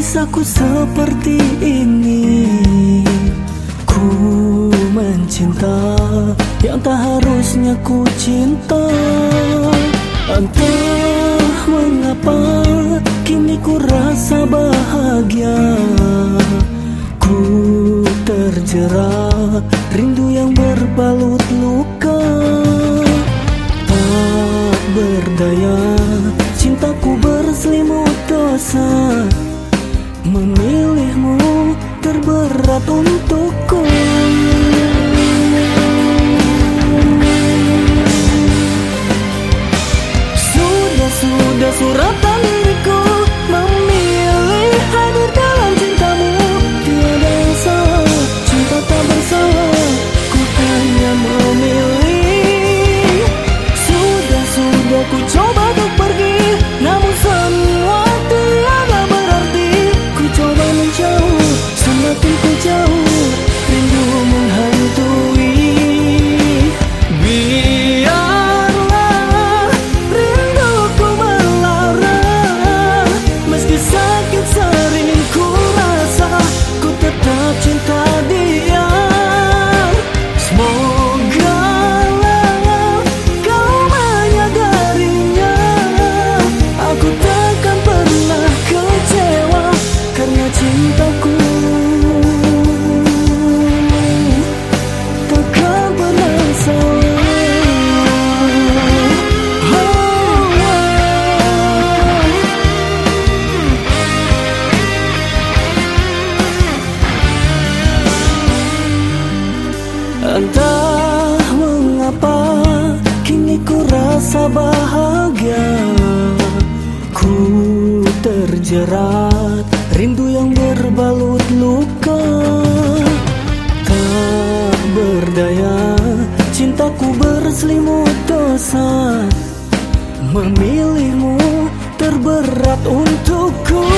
Kisahku seperti ini. Ku mencinta Yang tak harusnya ku cinta. Entah mengapa Kini ku rasa bahagia. Ku terjerat Rindu yang berbalut luka. Tak berdaya Cintaku berselimut dosa memilihmu terberat untuk rasa bahagia. Ku terjerat Rindu yang berbalut luka. Tak berdaya Cintaku berselimut dosa. Memilihmu terberat untukku.